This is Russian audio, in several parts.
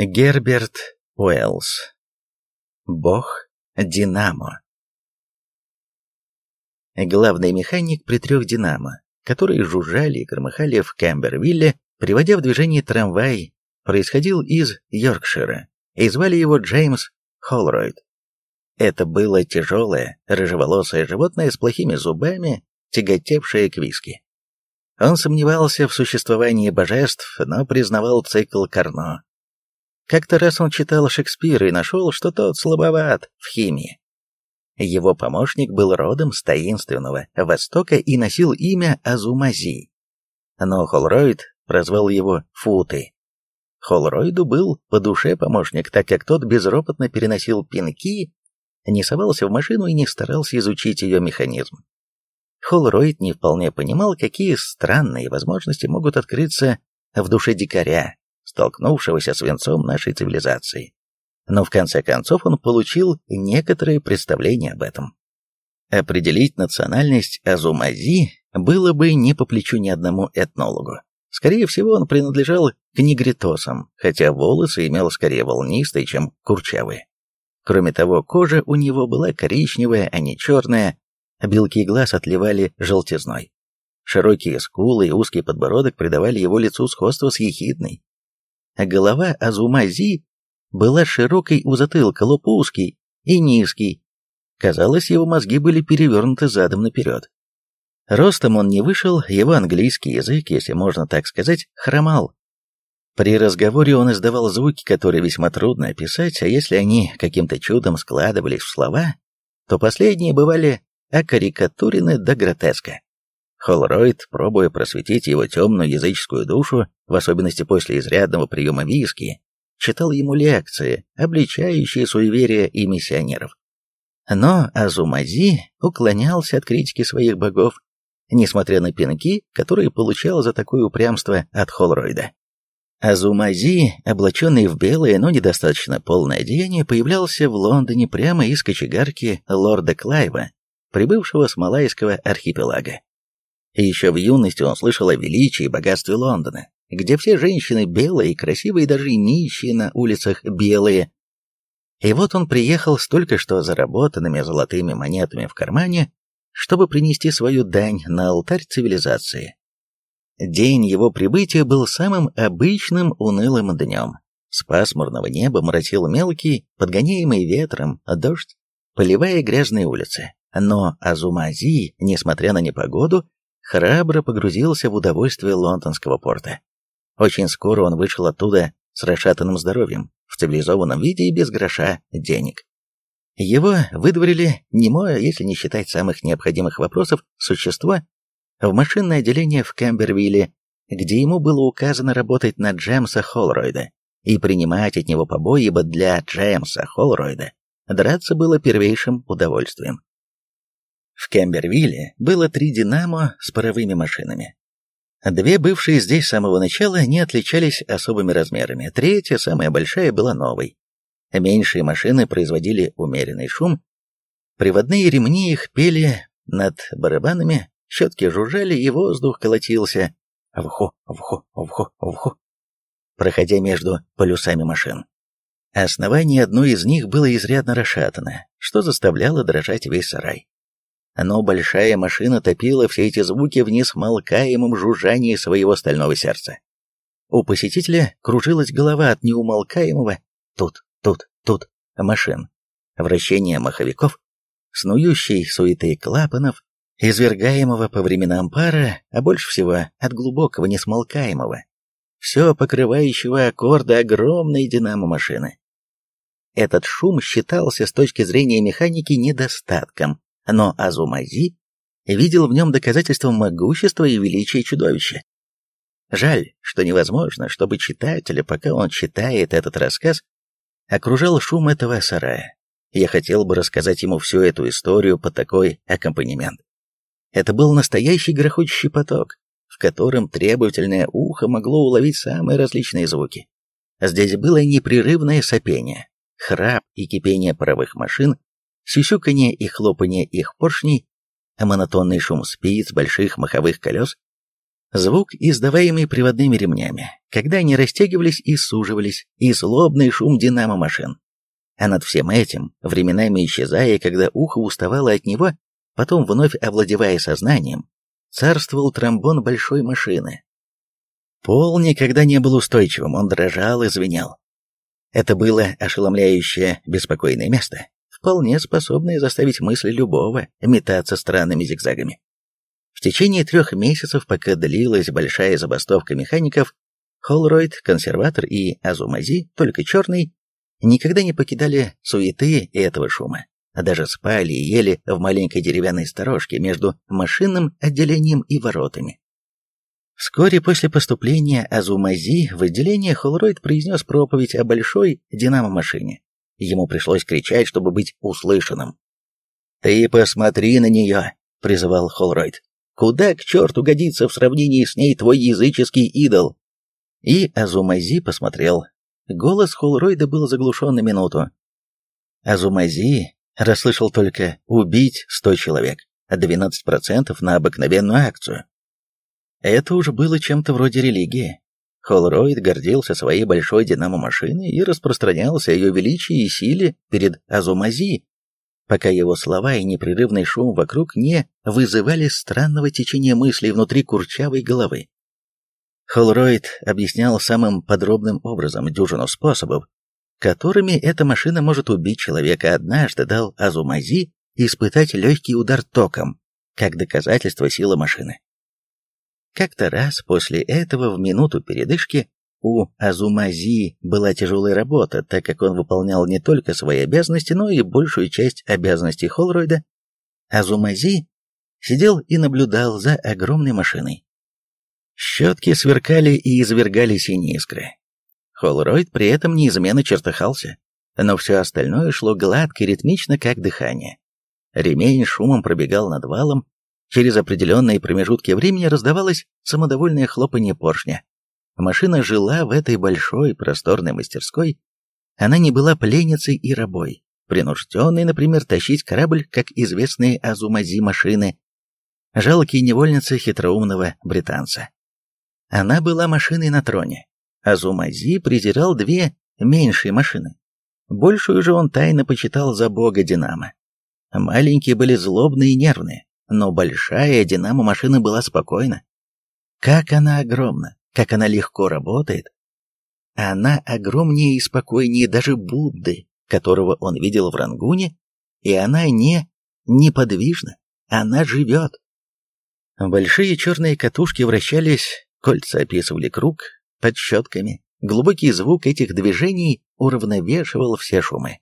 Герберт Уэллс. Бог Динамо. Главный механик при трех «Динамо», которые жужжали и громыхали в Кэмбервилле, приводя в движение трамвай, происходил из Йоркшира, и звали его Джеймс Холройд. Это было тяжелое, рыжеволосое животное с плохими зубами, тяготевшее к виски. Он сомневался в существовании божеств, но признавал цикл Карно, как-то раз он читал Шекспира и нашел, что тот слабоват в химии. Его помощник был родом с таинственного Востока и носил имя Азумази. Но Холройд прозвал его Футы. Холройду был по душе помощник, так как тот безропотно переносил пинки, не совался в машину и не старался изучить ее механизм. Холройд не вполне понимал, какие странные возможности могут открыться в душе дикаря, столкнувшегося с венцом нашей цивилизации. Но в конце концов он получил некоторые представления об этом. Определить национальность Азумази было бы не по плечу ни одному этнологу. Скорее всего, он принадлежал к негритосам, хотя волосы имел скорее волнистые, чем курчавые. Кроме того, кожа у него была коричневая, а не черная, белки глаз отливали желтизной. Широкие скулы и узкий подбородок придавали его лицу сходство с ехидной, голова Азумази была широкой у затылка, лоб узкий и низкий. Казалось, его мозги были перевернуты задом наперед. Ростом он не вышел, его английский язык, если можно так сказать, хромал. При разговоре он издавал звуки, которые весьма трудно описать, а если они каким-то чудом складывались в слова, то последние бывали окарикатурены до гротеска. Холройд, пробуя просветить его темную языческую душу, в особенности после изрядного приема виски, читал ему лекции, обличающие суеверия и миссионеров. Но Азумази уклонялся от критики своих богов, несмотря на пинки, которые получал за такое упрямство от Холройда. Азумази, облаченный в белое, но недостаточно полное одеяние, появлялся в Лондоне прямо из кочегарки лорда Клайва, прибывшего с Малайского архипелага. И еще в юности он слышал о величии и богатстве Лондона, где все женщины белые красивые, даже нищие на улицах белые. И вот он приехал с только что заработанными золотыми монетами в кармане, чтобы принести свою дань на алтарь цивилизации. День его прибытия был самым обычным унылым днем. С пасмурного неба моросил мелкий, подгоняемый ветром, дождь, поливая грязные улицы. Но Азумази, несмотря на непогоду, храбро погрузился в удовольствие лондонского порта. Очень скоро он вышел оттуда с расшатанным здоровьем, в цивилизованном виде и без гроша денег. Его выдворили немое, если не считать самых необходимых вопросов, существо в машинное отделение в Кэмбервилле, где ему было указано работать на Джемса Холройда и принимать от него побои, ибо для Джемса Холройда драться было первейшим удовольствием. В Кембервилле было три «Динамо» с паровыми машинами. Две бывшие здесь с самого начала не отличались особыми размерами, третья, самая большая, была новой. Меньшие машины производили умеренный шум, приводные ремни их пели над барабанами, щетки жужжали и воздух колотился вхо, вхо, вхо, вхо, проходя между полюсами машин. Основание одной из них было изрядно расшатано, что заставляло дрожать весь сарай но большая машина топила все эти звуки в несмолкаемом жужжании своего стального сердца. У посетителя кружилась голова от неумолкаемого «тут, тут, тут» машин, вращения маховиков, снующей суеты клапанов, извергаемого по временам пара, а больше всего от глубокого несмолкаемого, все покрывающего аккорды огромной динамо-машины. Этот шум считался с точки зрения механики недостатком, но Азумази видел в нем доказательство могущества и величия чудовища. Жаль, что невозможно, чтобы читателя, пока он читает этот рассказ, окружал шум этого сарая. Я хотел бы рассказать ему всю эту историю под такой аккомпанемент. Это был настоящий грохочущий поток, в котором требовательное ухо могло уловить самые различные звуки. Здесь было непрерывное сопение, храп и кипение паровых машин, сюсюканье и хлопанье их поршней, монотонный шум спиц больших маховых колес. Звук, издаваемый приводными ремнями, когда они растягивались и суживались, и злобный шум динамо-машин. А над всем этим, временами исчезая, когда ухо уставало от него, потом вновь овладевая сознанием, царствовал тромбон большой машины. Пол никогда не был устойчивым, он дрожал и звенел. Это было ошеломляющее, беспокойное место, вполне способное заставить мысли любого метаться странными зигзагами. В течение трех месяцев, пока длилась большая забастовка механиков, Холройд, консерватор и Азумази, только черный, никогда не покидали суеты и этого шума, а даже спали и ели в маленькой деревянной сторожке между машинным отделением и воротами. Вскоре после поступления Азумази в отделение Холройд произнес проповедь о большой динамо-машине. Ему пришлось кричать, чтобы быть услышанным. «Ты посмотри на нее!» — призывал Холройд. Куда к черту годится в сравнении с ней твой языческий идол?» И Азумази посмотрел. Голос Холройда был заглушен на минуту. Азумази расслышал только «убить сто человек», а 12% на обыкновенную акцию. Это уже было чем-то вроде религии. Холройд гордился своей большой динамо-машиной и распространялся о ее величии и силе перед Азумази, пока его слова и непрерывный шум вокруг не вызывали странного течения мыслей внутри курчавой головы. Холройд объяснял самым подробным образом дюжину способов, которыми эта машина может убить человека, однажды дал Азумази испытать легкий удар током, как доказательство силы машины. Как-то раз после этого в минуту передышки у Азумази была тяжелая работа, так как он выполнял не только свои обязанности, но и большую часть обязанностей Холройда. Азумази сидел и наблюдал за огромной машиной. Щетки сверкали и извергали синие искры. Холройд при этом неизменно чертыхался, но все остальное шло гладко и ритмично, как дыхание. Ремень шумом пробегал над валом, через определенные промежутки времени раздавалось самодовольное хлопанье поршня. Машина жила в этой большой просторной мастерской. Она не была пленницей и рабой, принужденной, например, тащить корабль, как известные Азумази машины, жалкие невольницы хитроумного британца. Она была машиной на троне. Азумази презирал две меньшие машины. Большую же он тайно почитал за бога Динамо. Маленькие были злобные и нервные, но большая Динамо-машина была спокойна. Как она огромна! как она легко работает. Она огромнее и спокойнее даже Будды, которого он видел в Рангуне, и она не неподвижна, она живет. Большие черные катушки вращались, кольца описывали круг под щетками. Глубокий звук этих движений уравновешивал все шумы.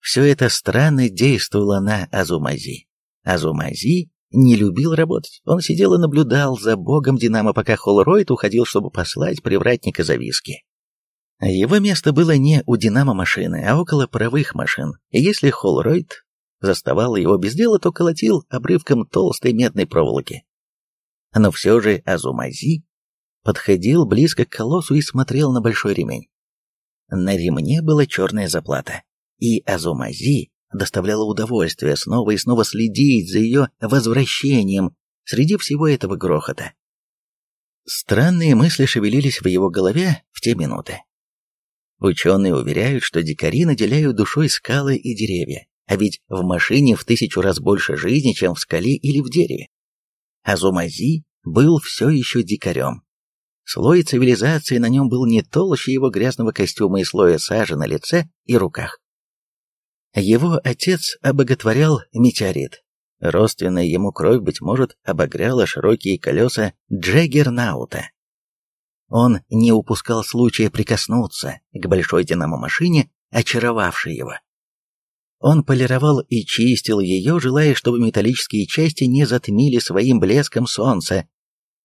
Все это странно действовало на Азумази. Азумази не любил работать. Он сидел и наблюдал за богом Динамо, пока Холройд уходил, чтобы послать привратника за виски. Его место было не у Динамо машины, а около паровых машин, и если Холройд заставал его без дела, то колотил обрывком толстой медной проволоки. Но все же Азумази подходил близко к колоссу и смотрел на большой ремень. На ремне была черная заплата, и Азумази доставляло удовольствие снова и снова следить за ее возвращением среди всего этого грохота. Странные мысли шевелились в его голове в те минуты. Ученые уверяют, что дикари наделяют душой скалы и деревья, а ведь в машине в тысячу раз больше жизни, чем в скале или в дереве. Азумази был все еще дикарем. Слой цивилизации на нем был не толще его грязного костюма и слоя сажи на лице и руках. Его отец обоготворял метеорит. Родственная ему кровь, быть может, обогряла широкие колеса Джеггернаута. Он не упускал случая прикоснуться к большой динамо-машине, очаровавшей его. Он полировал и чистил ее, желая, чтобы металлические части не затмили своим блеском солнце.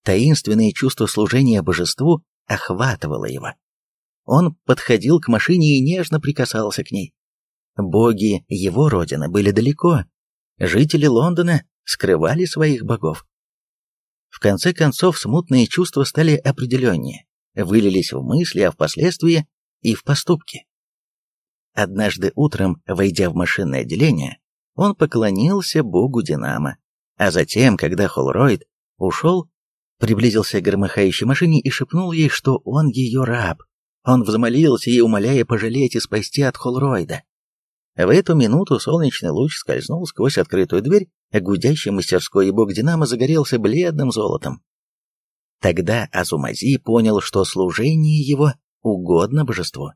Таинственное чувство служения божеству охватывало его. Он подходил к машине и нежно прикасался к ней. Боги его родины были далеко. Жители Лондона скрывали своих богов. В конце концов, смутные чувства стали определеннее, вылились в мысли, а впоследствии и в поступки. Однажды утром, войдя в машинное отделение, он поклонился богу Динамо, а затем, когда Холройд ушел, приблизился к громыхающей машине и шепнул ей, что он ее раб. Он взмолился ей, умоляя пожалеть и спасти от Холройда. В эту минуту солнечный луч скользнул сквозь открытую дверь, а гудящий мастерской и бок Динамо загорелся бледным золотом. Тогда Азумази понял, что служение его угодно божеству.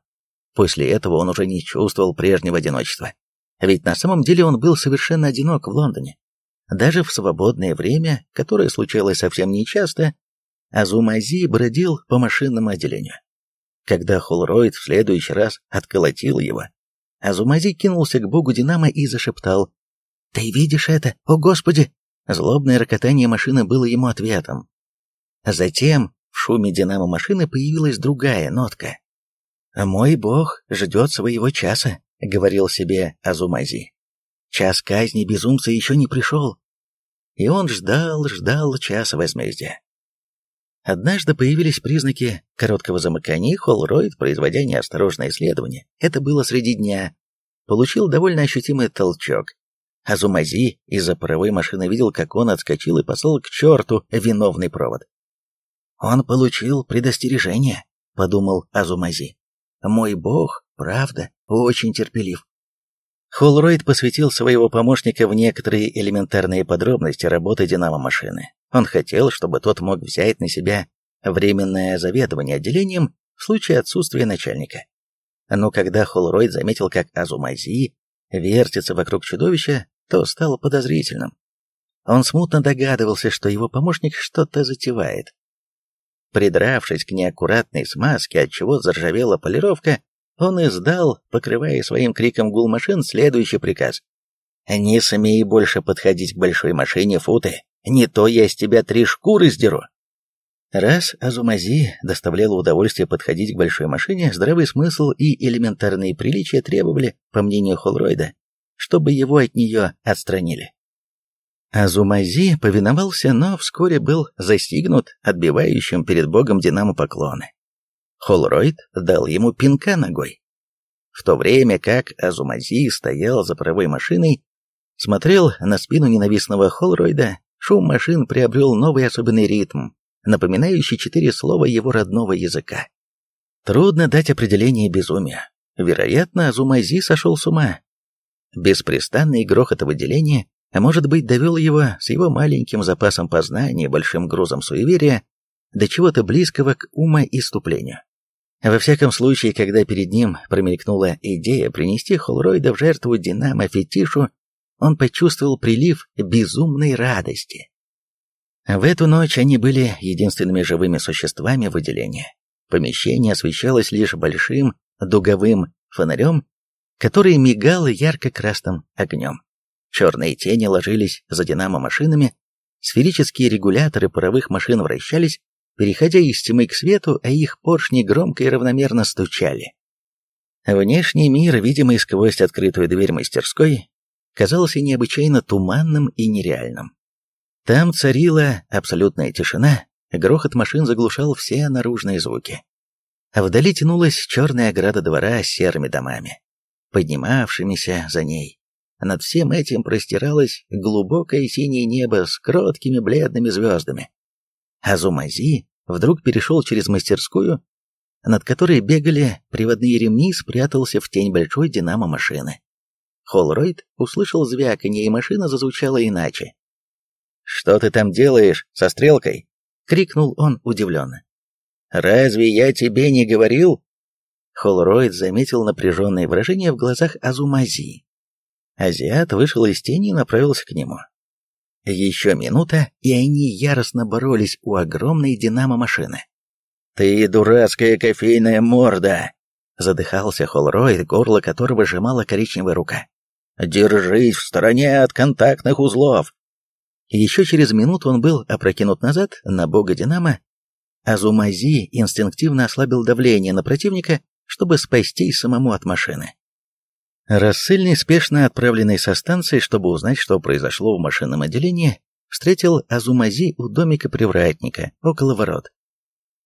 После этого он уже не чувствовал прежнего одиночества. Ведь на самом деле он был совершенно одинок в Лондоне. Даже в свободное время, которое случалось совсем нечасто, Азумази бродил по машинному отделению. Когда Холройд в следующий раз отколотил его, Азумази кинулся к богу Динамо и зашептал «Ты видишь это? О, Господи!» Злобное рокотание машины было ему ответом. Затем в шуме Динамо машины появилась другая нотка. «Мой бог ждет своего часа», — говорил себе Азумази. «Час казни безумца еще не пришел». И он ждал, ждал час возмездия. Однажды появились признаки короткого замыкания, Холройд, производя неосторожное исследование, это было среди дня, получил довольно ощутимый толчок. Азумази из-за паровой машины видел, как он отскочил и послал к черту виновный провод. «Он получил предостережение», — подумал Азумази. Мой бог, правда, очень терпелив. Холройд посвятил своего помощника в некоторые элементарные подробности работы динамо-машины. Он хотел, чтобы тот мог взять на себя временное заведование отделением в случае отсутствия начальника. Но когда Холройд заметил, как Азумази вертится вокруг чудовища, то стало подозрительным. Он смутно догадывался, что его помощник что-то затевает. Придравшись к неаккуратной смазке, от чего заржавела полировка, он издал, покрывая своим криком гул машин, следующий приказ. «Не смей больше подходить к большой машине, Футы, не то я с тебя три шкуры сдеру». Раз Азумази доставляло удовольствие подходить к большой машине, здравый смысл и элементарные приличия требовали, по мнению Холройда, чтобы его от нее отстранили. Азумази повиновался, но вскоре был застигнут отбивающим перед богом Динамо поклоны. Холройд дал ему пинка ногой. В то время как Азумази стоял за правой машиной, смотрел на спину ненавистного Холройда, шум машин приобрел новый особенный ритм, напоминающий четыре слова его родного языка. Трудно дать определение безумия. Вероятно, Азумази сошел с ума. Беспрестанный грохот выделения а может быть довел его с его маленьким запасом познания большим грузом суеверия до чего-то близкого к умоиступлению. Во всяком случае, когда перед ним промелькнула идея принести Холройда в жертву Динамо-фетишу, он почувствовал прилив безумной радости. В эту ночь они были единственными живыми существами выделения. Помещение освещалось лишь большим дуговым фонарем, который мигал ярко-красным огнем. Черные тени ложились за динамо-машинами, сферические регуляторы паровых машин вращались, переходя из тьмы к свету, а их поршни громко и равномерно стучали. Внешний мир, видимый сквозь открытую дверь мастерской, казался необычайно туманным и нереальным. Там царила абсолютная тишина, грохот машин заглушал все наружные звуки. А вдали тянулась черная ограда двора с серыми домами, поднимавшимися за ней. Над всем этим простиралось глубокое синее небо с кроткими бледными звездами. Азумази вдруг перешел через мастерскую, над которой бегали приводные ремни, и спрятался в тень большой динамо-машины. Холройд услышал звяканье, и машина зазвучала иначе. «Что ты там делаешь со стрелкой?» — крикнул он удивленно. «Разве я тебе не говорил?» Холройд заметил напряженное выражение в глазах Азумази Азиат вышел из тени и направился к нему. Еще минута, и они яростно боролись у огромной динамо-машины. «Ты дурацкая кофейная морда!» Задыхался Холройд, горло которого сжимала коричневая рука. «Держись в стороне от контактных узлов!» Еще через минуту он был опрокинут назад на бога Динамо, а Зумази инстинктивно ослабил давление на противника, чтобы спастись самому от машины. Рассыльный, спешно отправленный со станции, чтобы узнать, что произошло в машинном отделении, встретил Азумази у домика привратника, около ворот.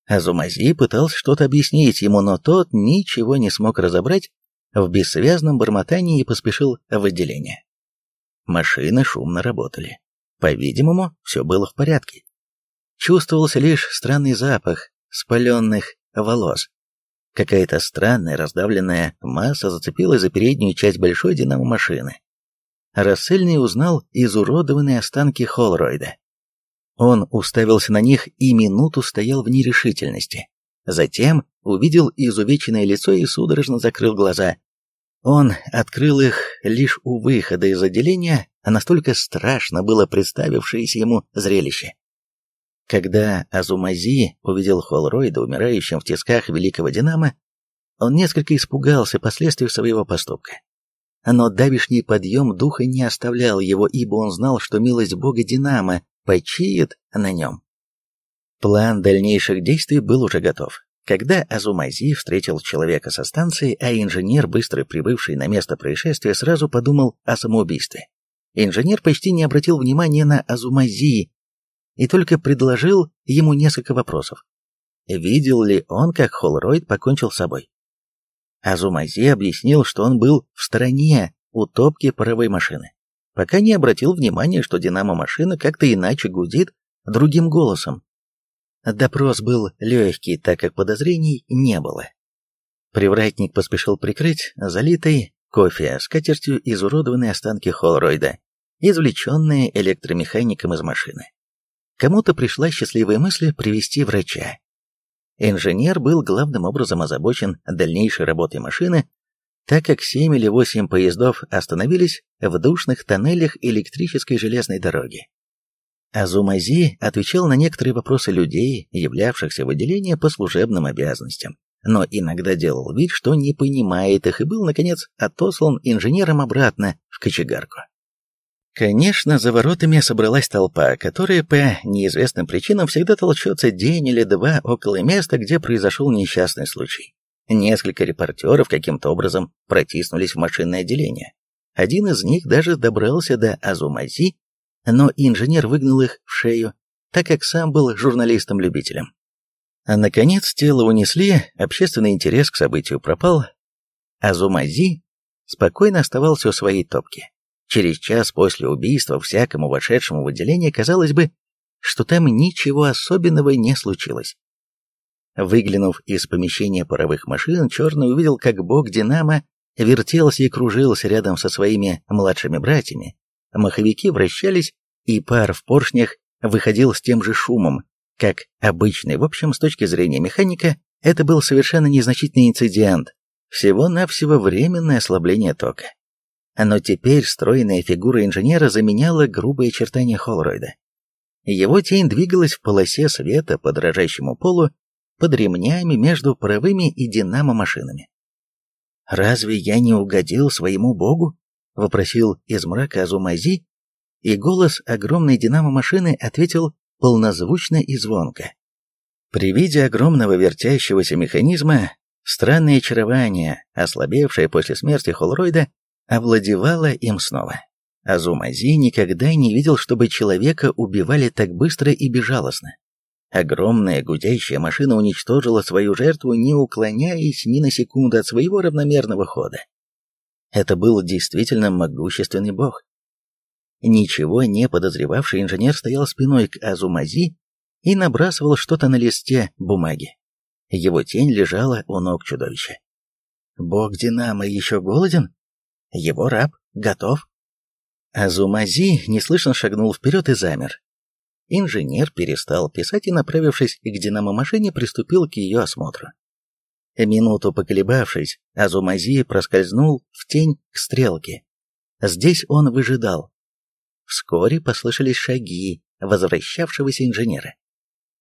Азумази пытался что-то объяснить ему, но тот ничего не смог разобрать в бессвязном бормотании и поспешил в отделение. Машины шумно работали. По-видимому, все было в порядке. чувствовался лишь странный запах спаленных волос. Какая-то странная раздавленная масса зацепилась за переднюю часть большой динамо-машины. Рассельный узнал изуродованные останки Холройда. Он уставился на них и минуту стоял в нерешительности. Затем увидел изувеченное лицо и судорожно закрыл глаза. Он открыл их лишь у выхода из отделения, а настолько страшно было представившееся ему зрелище. Когда Азумази увидел Холройда умирающим в тисках великого Динамо, он несколько испугался последствий своего поступка. Но давишний подъем духа не оставлял его, ибо он знал, что милость бога Динамо почиет на нем. План дальнейших действий был уже готов. Когда Азумази встретил человека со станции, а инженер, быстро прибывший на место происшествия, сразу подумал о самоубийстве. Инженер почти не обратил внимания на Азумази, и только предложил ему несколько вопросов. Видел ли он, как Холройд покончил с собой? Азумази объяснил, что он был в стороне у топки паровой машины, пока не обратил внимания, что динамо-машина как-то иначе гудит другим голосом. Допрос был легкий, так как подозрений не было. Привратник поспешил прикрыть залитой кофе скатертью изуродованные останки Холройда, извлеченные электромехаником из машины. Кому-то пришла счастливая мысль привести врача. Инженер был главным образом озабочен дальнейшей работой машины, так как семь или восемь поездов остановились в душных тоннелях электрической железной дороги. Азумази отвечал на некоторые вопросы людей, являвшихся в отделении по служебным обязанностям, но иногда делал вид, что не понимает их и был, наконец, отослан инженером обратно в кочегарку. Конечно, за воротами собралась толпа, которая по неизвестным причинам всегда толчется день или два около места, где произошел несчастный случай. Несколько репортеров каким-то образом протиснулись в машинное отделение. Один из них даже добрался до Азумази, но инженер выгнал их в шею, так как сам был журналистом-любителем. А наконец тело унесли, общественный интерес к событию пропал. Азумази спокойно оставался у своей топки. Через час после убийства всякому вошедшему в отделение казалось бы, что там ничего особенного не случилось. Выглянув из помещения паровых машин, Черный увидел, как бог Динамо вертелся и кружился рядом со своими младшими братьями. Маховики вращались, и пар в поршнях выходил с тем же шумом, как обычный. В общем, с точки зрения механика, это был совершенно незначительный инцидент, всего-навсего временное ослабление тока. Но теперь стройная фигура инженера заменяла грубые очертания Холройда. Его тень двигалась в полосе света по дрожащему полу, под ремнями между паровыми и динамо-машинами. «Разве я не угодил своему богу?» — вопросил из мрака Азумази, и голос огромной динамо-машины ответил полнозвучно и звонко. При виде огромного вертящегося механизма, странное очарование, ослабевшее после смерти Холройда, овладевала им снова. Азумази никогда не видел, чтобы человека убивали так быстро и безжалостно. Огромная гудящая машина уничтожила свою жертву, не уклоняясь ни на секунду от своего равномерного хода. Это был действительно могущественный бог. Ничего не подозревавший инженер стоял спиной к Азумази и набрасывал что-то на листе бумаги. Его тень лежала у ног чудовища. «Бог Динамо еще голоден?» Его раб готов. Азумази неслышно шагнул вперед и замер. Инженер перестал писать и, направившись к динамо-машине, приступил к ее осмотру. Минуту поколебавшись, Азумази проскользнул в тень к стрелке. Здесь он выжидал. Вскоре послышались шаги возвращавшегося инженера.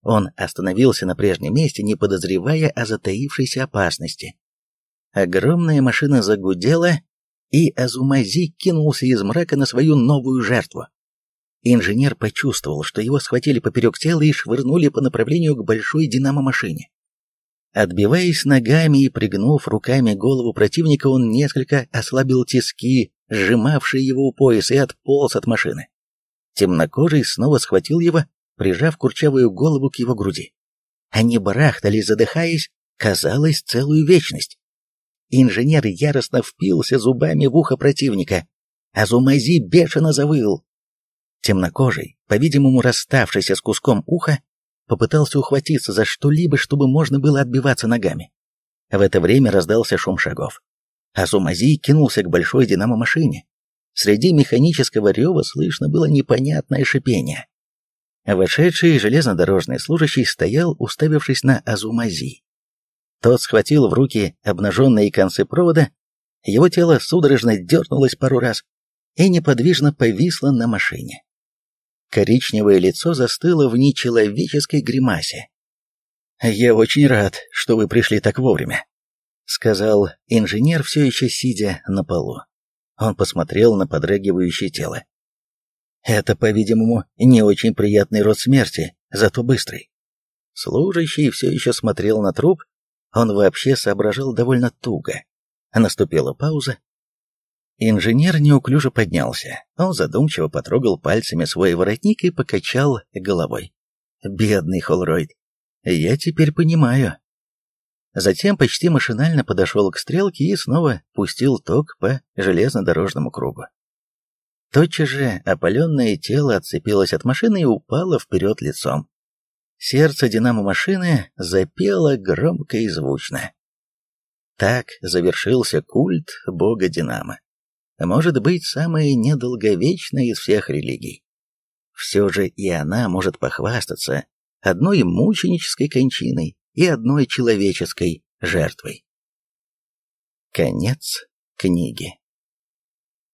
Он остановился на прежнем месте, не подозревая о затаившейся опасности. Огромная машина загудела, и Азумази кинулся из мрака на свою новую жертву. Инженер почувствовал, что его схватили поперек тела и швырнули по направлению к большой динамо-машине. Отбиваясь ногами и пригнув руками голову противника, он несколько ослабил тиски, сжимавшие его у пояса, и отполз от машины. Темнокожий снова схватил его, прижав курчавую голову к его груди. Они барахтали, задыхаясь, казалось, целую вечность. Инженер яростно впился зубами в ухо противника. Азумази бешено завыл. Темнокожий, по-видимому расставшийся с куском уха, попытался ухватиться за что-либо, чтобы можно было отбиваться ногами. В это время раздался шум шагов. Азумази кинулся к большой динамо-машине. Среди механического рева слышно было непонятное шипение. Вошедший железнодорожный служащий стоял, уставившись на Азумази. Тот схватил в руки обнаженные концы провода, его тело судорожно дернулось пару раз и неподвижно повисло на машине. Коричневое лицо застыло в нечеловеческой гримасе. «Я очень рад, что вы пришли так вовремя», — сказал инженер, все еще сидя на полу. Он посмотрел на подрагивающее тело. «Это, по-видимому, не очень приятный род смерти, зато быстрый». Служащий все еще смотрел на труп, он вообще соображал довольно туго. Наступила пауза. Инженер неуклюже поднялся. Он задумчиво потрогал пальцами свой воротник и покачал головой. «Бедный Холройд, я теперь понимаю». Затем почти машинально подошел к стрелке и снова пустил ток по железнодорожному кругу. Тотчас же опаленное тело отцепилось от машины и упало вперед лицом. Сердце динамо-машины запело громко и звучно. Так завершился культ бога Динамо. Может быть, самая недолговечная из всех религий. Все же и она может похвастаться одной мученической кончиной и одной человеческой жертвой. Конец книги.